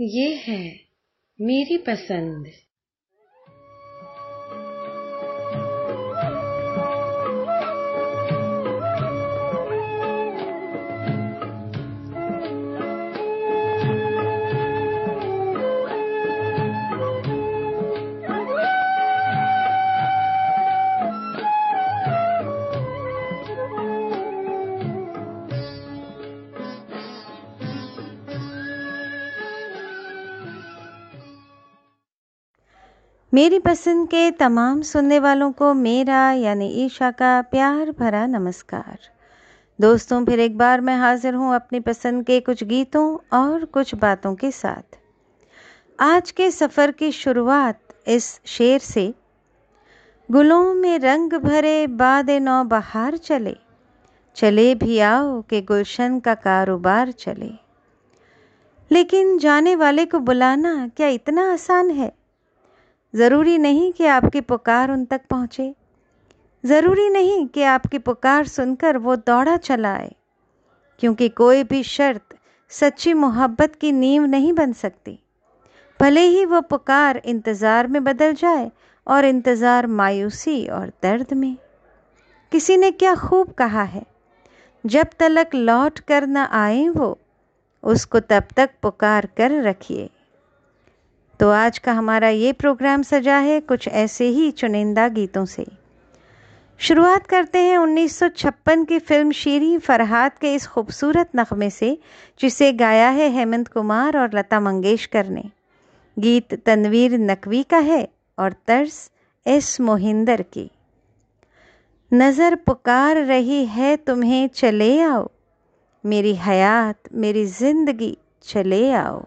ये है मेरी पसंद। मेरी पसंद के तमाम सुनने वालों को मेरा यानी ईशा का प्यार भरा नमस्कार। दोस्तों, फिर एक बार मैं हाजिर हूँ अपनी पसंद के कुछ गीतों और कुछ बातों के साथ। आज के सफ़र की शुरुआत इस शेर से। गुलों में रंग भरे बाद नौ बहार चले। चले भी आओ कि गुलशन का कारोबार चले। लेकिन जाने वाले को बुलाना क्या इतना आसान है? ज़रूरी नहीं कि आपकी पुकार उन तक पहुँचे। ज़रूरी नहीं कि आपकी पुकार सुनकर वो दौड़ा चला आए, क्योंकि कोई भी शर्त सच्ची मोहब्बत की नींव नहीं बन सकती। भले ही वो पुकार इंतज़ार में बदल जाए और इंतज़ार मायूसी और दर्द में। किसी ने क्या खूब कहा है? जब तलक लौट कर न आए वो, उसको तब तक पुकार कर रखिए। तो आज का हमारा ये प्रोग्राम सजा है कुछ ऐसे ही चुनिंदा गीतों से। शुरुआत करते हैं 1956 की फ़िल्म शीरी फरहाद के इस खूबसूरत नगमे से, जिसे गाया है हेमंत कुमार और लता मंगेशकर ने। गीत तनवीर नकवी का है और तर्स एस मोहिंदर की। नज़र पुकार रही है तुम्हें चले आओ, मेरी हयात, मेरी ज़िंदगी चले आओ।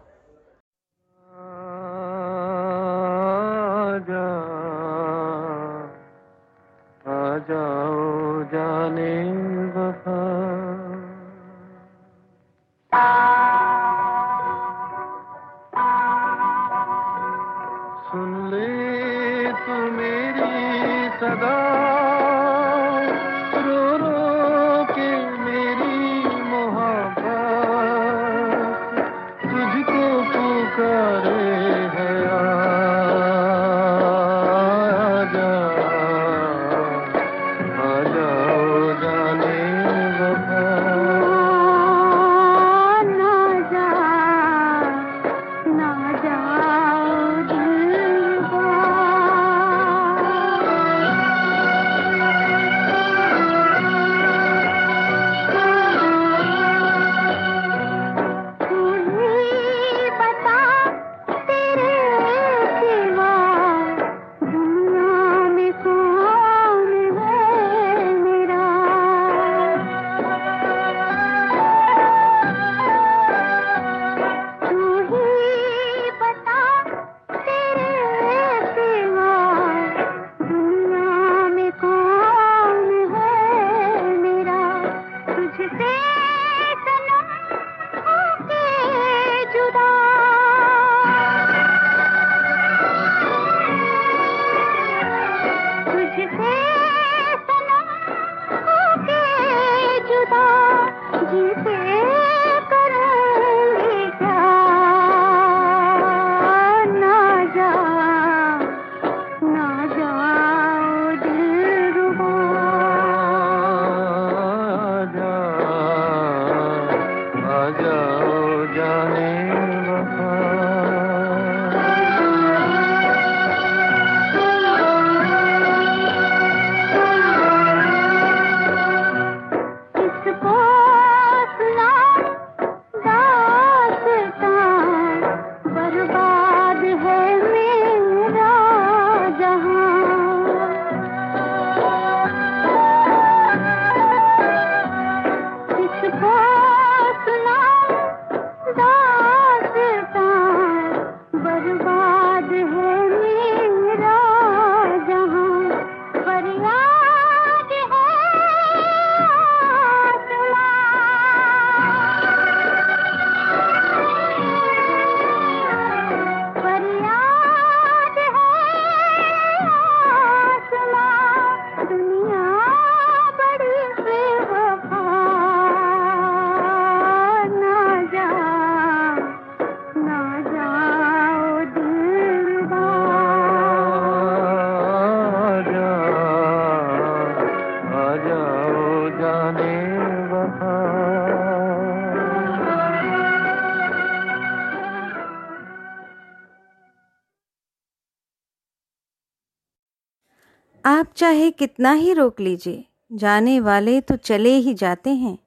चाहे कितना ही रोक लीजिए, जाने वाले तो चले ही जाते हैं।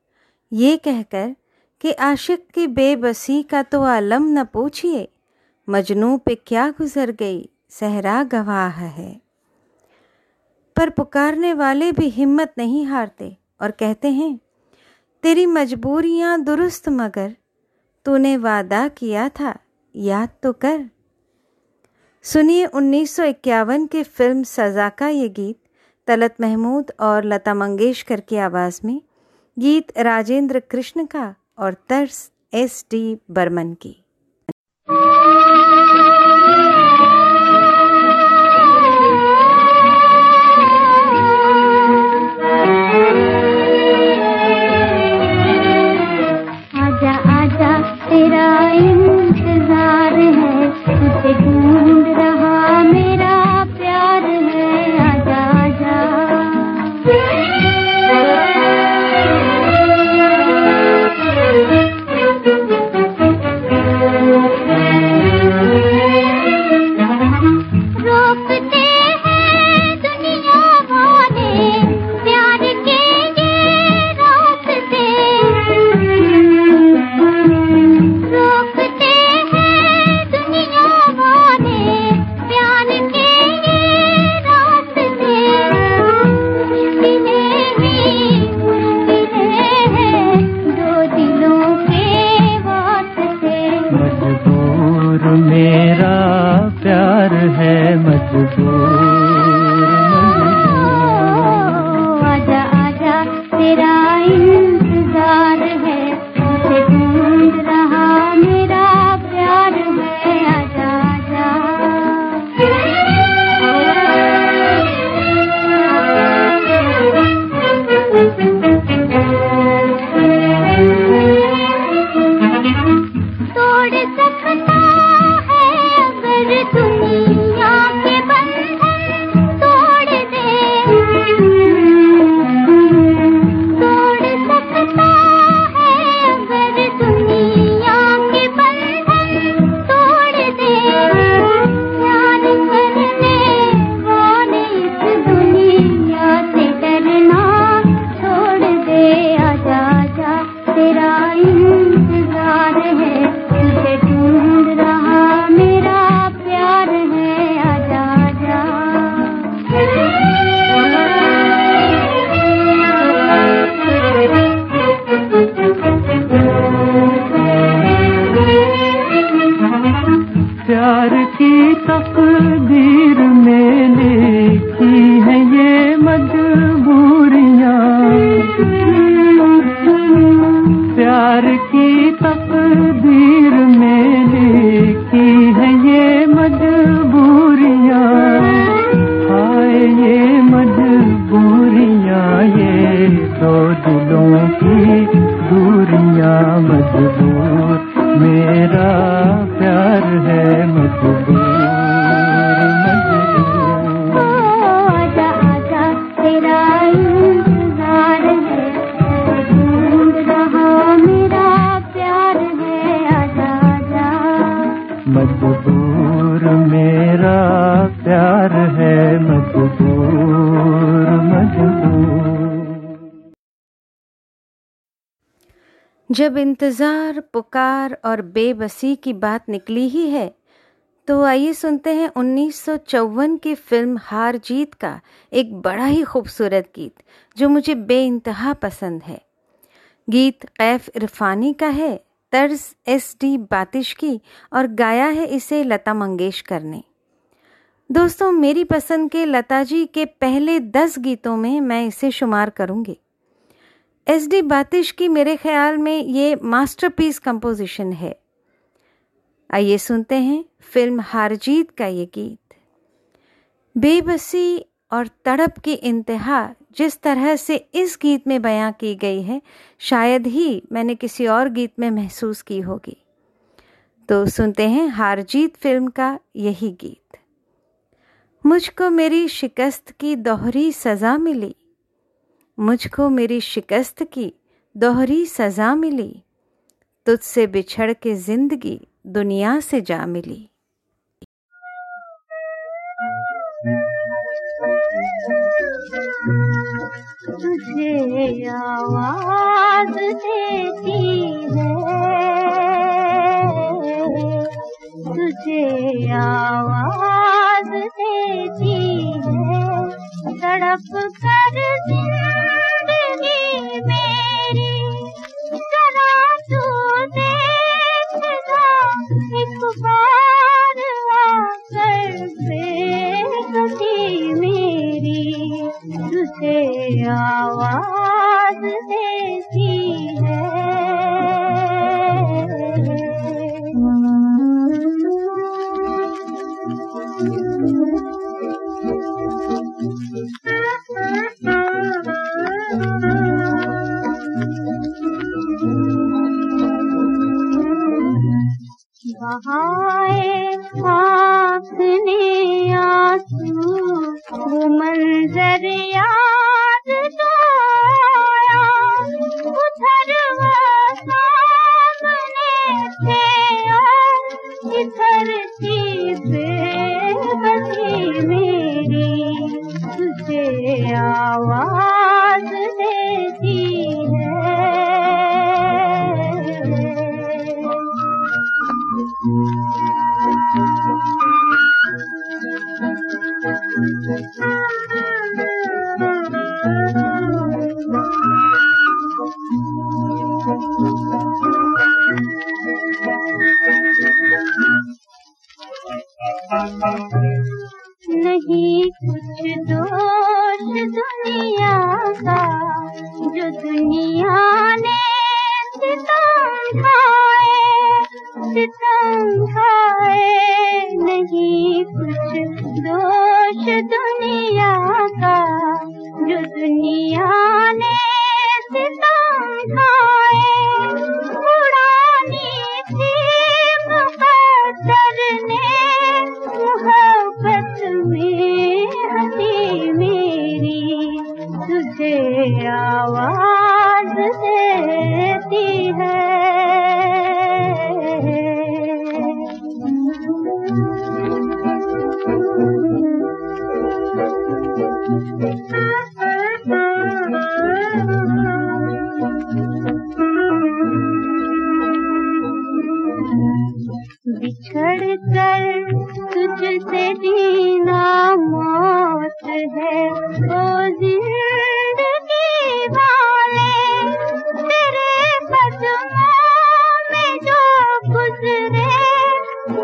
ये कहकर कि आशिक की बेबसी का तो आलम न पूछिए, मजनू पे क्या गुजर गई, सहरा गवाह है। पर पुकारने वाले भी हिम्मत नहीं हारते और कहते हैं, तेरी मजबूरियाँ दुरुस्त मगर, तूने वादा किया था, याद तो कर। सुनिए 1951 की फ़िल्म सजा का ये गीत। तलत महमूद और लता मंगेशकर की आवाज़ में गीत राजेंद्र कृष्ण का और तर्स एस डी बर्मन की। जब इंतज़ार, पुकार और बेबसी की बात निकली ही है तो आइए सुनते हैं उन्नीस सौ चौवन की फ़िल्म हार जीत का एक बड़ा ही खूबसूरत गीत, जो मुझे बेइंतहा पसंद है। गीत कैफ इरफानी का है, तर्ज एस डी बातिश की और गाया है इसे लता मंगेशकर ने। दोस्तों, मेरी पसंद के लता जी के पहले दस गीतों में मैं इसे शुमार करूँगी। एस डी बातिश की मेरे ख्याल में ये मास्टरपीस कंपोजिशन है। आइए सुनते हैं फ़िल्म हारजीत का ये गीत। बेबसी और तड़प की इंतहा जिस तरह से इस गीत में बयां की गई है, शायद ही मैंने किसी और गीत में महसूस की होगी। तो सुनते हैं हारजीत फ़िल्म का यही गीत। मुझको मेरी शिकस्त की दोहरी सज़ा मिली। मुझको मेरी शिकस्त की दोहरी सज़ा मिली। तुझसे बिछड़ के ज़िंदगी दुनिया से जा मिली। तुझे आवाज़ देती है। तुझे आवाज़ तड़प कर ज़िंदगी मंजर दोष दुनिया का जो दुनिया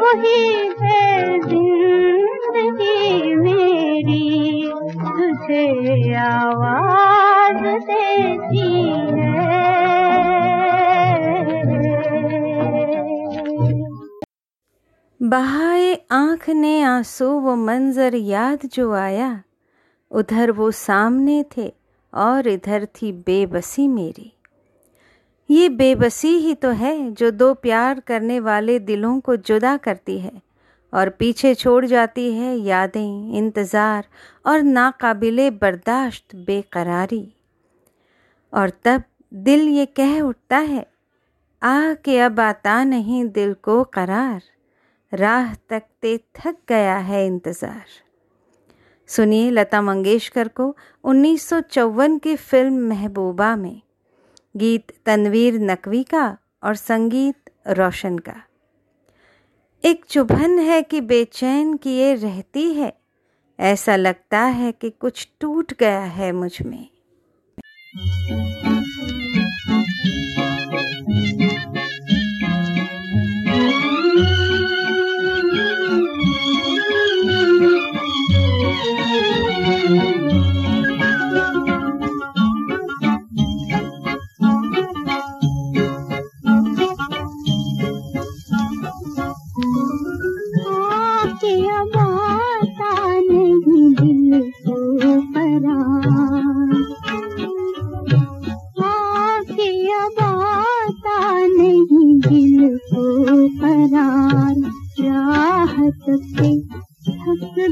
वही है ज़िंदगी मेरी। तुझे आवाज़ देती है। बहाए आँख ने आँसू, वो मंजर याद जो आया, उधर वो सामने थे और इधर थी बेबसी मेरी। ये बेबसी ही तो है जो दो प्यार करने वाले दिलों को जुदा करती है और पीछे छोड़ जाती है यादें, इंतज़ार और नाकाबिले बर्दाश्त, बेकरारी। और तब दिल ये कह उठता है, आ के अब आता नहीं दिल को करार, राह तकते थक गया है इंतज़ार। सुनिए लता मंगेशकर को 1954 की फ़िल्म महबूबा में। गीत तनवीर नकवी का और संगीत रोशन का। एक चुभन है कि बेचैन किए रहती है, ऐसा लगता है कि कुछ टूट गया है मुझमें।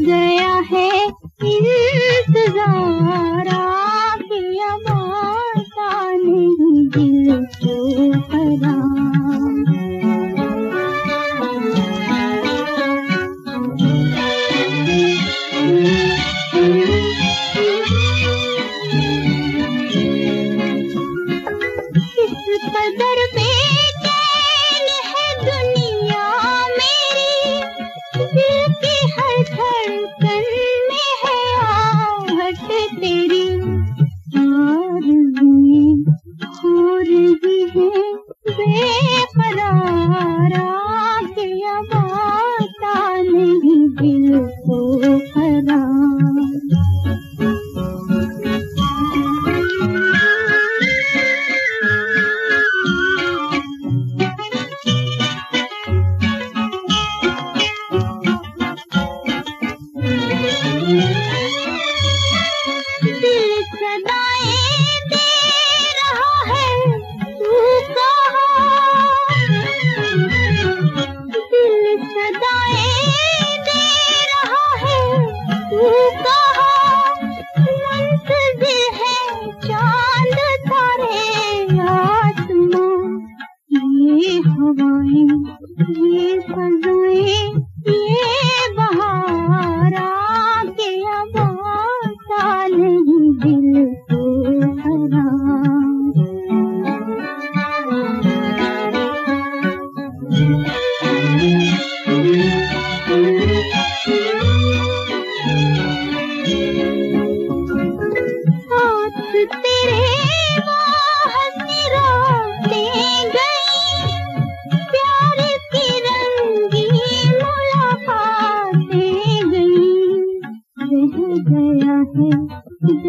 थक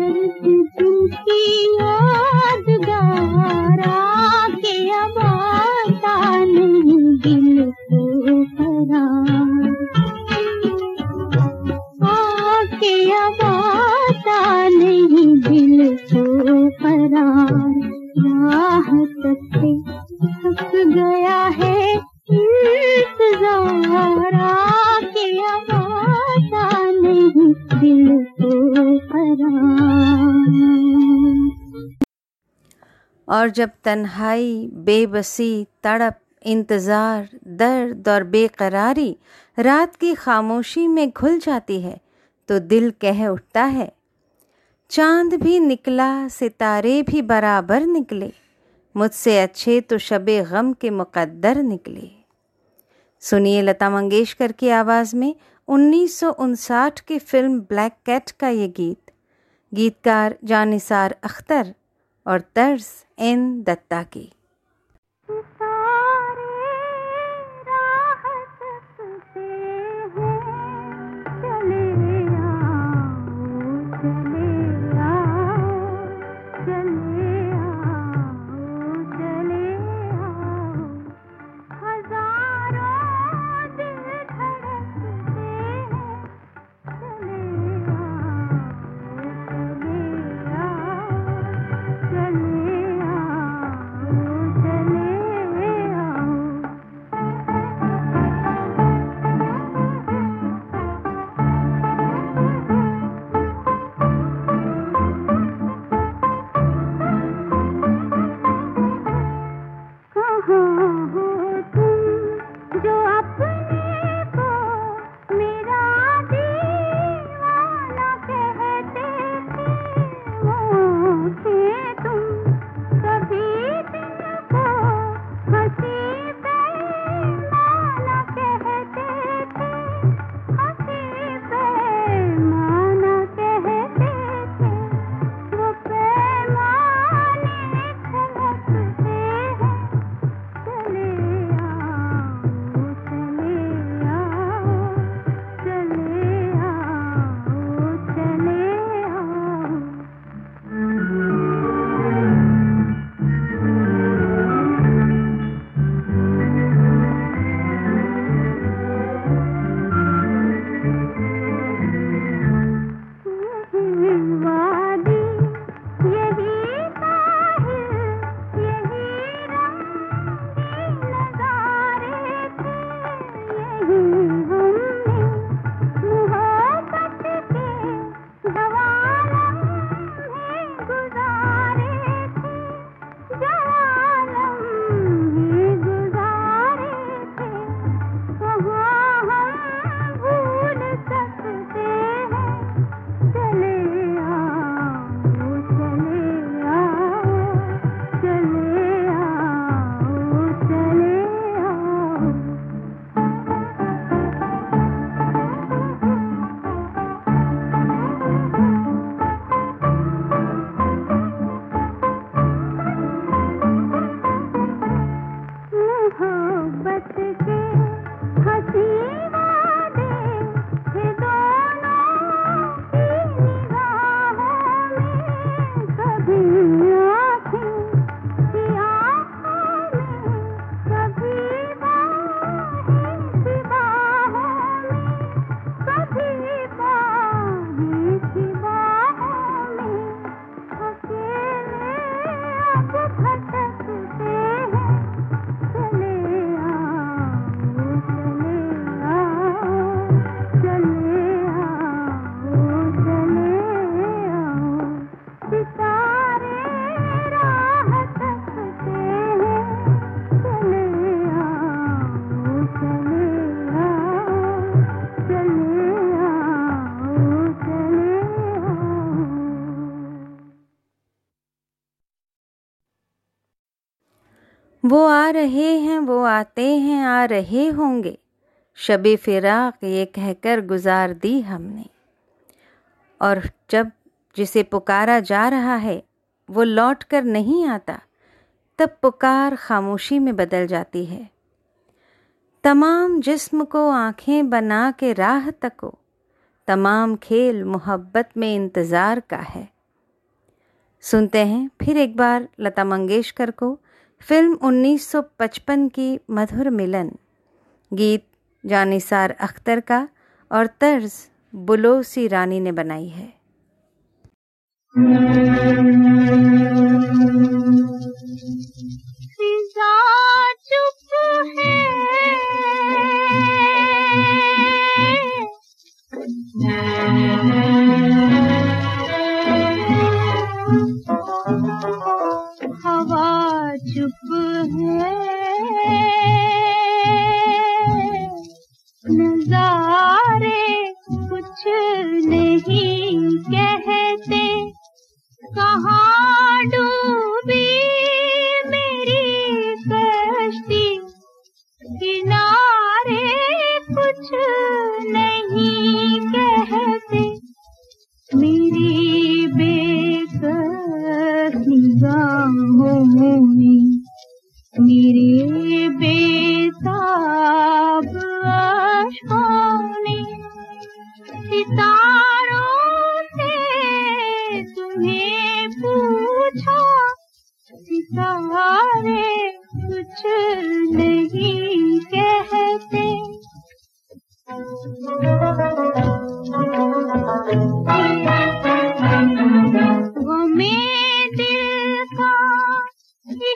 Thank you. और जब तन्हाई, बेबसी, तड़प, इंतज़ार, दर्द और बेकरारी रात की खामोशी में घुल जाती है तो दिल कह उठता है, चाँद भी निकला, सितारे भी बराबर निकले, मुझसे अच्छे तो शबे गम के मुकद्दर निकले। सुनिए लता मंगेशकर की आवाज़ में उन्नीस की फ़िल्म ब्लैक कैट का ये गीत। गीतकार जानिसार अख्तर और तर्स एन दत्ता की। वो आ रहे हैं, वो आते हैं, आ रहे होंगे। शबे फिराक ये कहकर गुजार दी हमने। और जब जिसे पुकारा जा रहा है, वो लौट कर नहीं आता, तब पुकार खामोशी में बदल जाती है। तमाम जिस्म को आँखें बना के राह तको, तमाम खेल मोहब्बत में इंतज़ार का है। सुनते हैं फिर एक बार लता मंगेशकर को फ़िल्म 1955 की मधुर मिलन, गीत जानिसार अख्तर का और तर्ज बुलोसी रानी ने बनाई है। चुप है। चुप है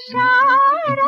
山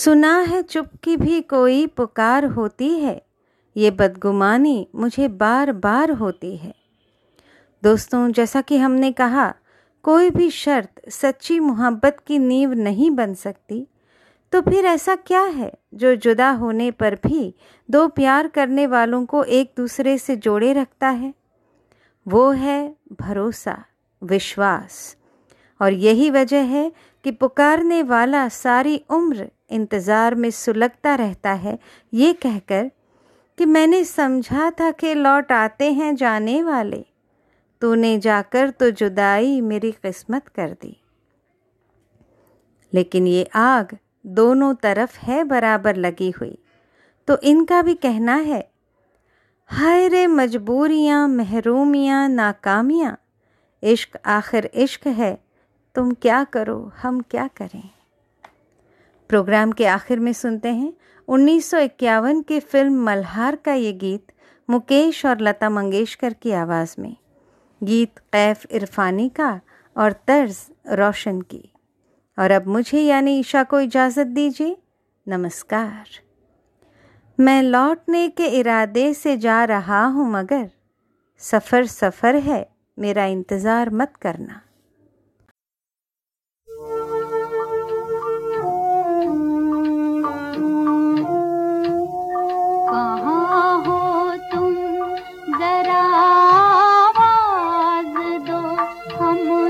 सुना है चुप की भी कोई पुकार होती है। ये बदगुमानी मुझे बार बार होती है। दोस्तों, जैसा कि हमने कहा, कोई भी शर्त सच्ची मोहब्बत की नींव नहीं बन सकती। तो फिर ऐसा क्या है जो जुदा होने पर भी दो प्यार करने वालों को एक दूसरे से जोड़े रखता है? वो है भरोसा, विश्वास। और यही वजह है कि पुकारने वाला सारी उम्र इंतज़ार में सुलगता रहता है, ये कहकर कि मैंने समझा था कि लौट आते हैं जाने वाले। तूने जाकर तो जुदाई मेरी किस्मत कर दी। लेकिन ये आग दोनों तरफ़ है बराबर लगी हुई। तो इनका भी कहना है, हाय रे मजबूरियाँ, महरूमियाँ, नाकामियाँ, इश्क आखिर इश्क है, तुम क्या करो, हम क्या करें? प्रोग्राम के आखिर में सुनते हैं। 1951 की फ़िल्म मल्हार का ये गीत मुकेश और लता मंगेशकर की आवाज़ में। गीत कैफ इरफानी का और तर्ज रोशन की। और अब मुझे यानी ईशा को इजाज़त दीजिए। नमस्कार। मैं लौटने के इरादे से जा रहा हूँ मगर सफ़र सफ़र है, मेरा इंतज़ार मत करना। মম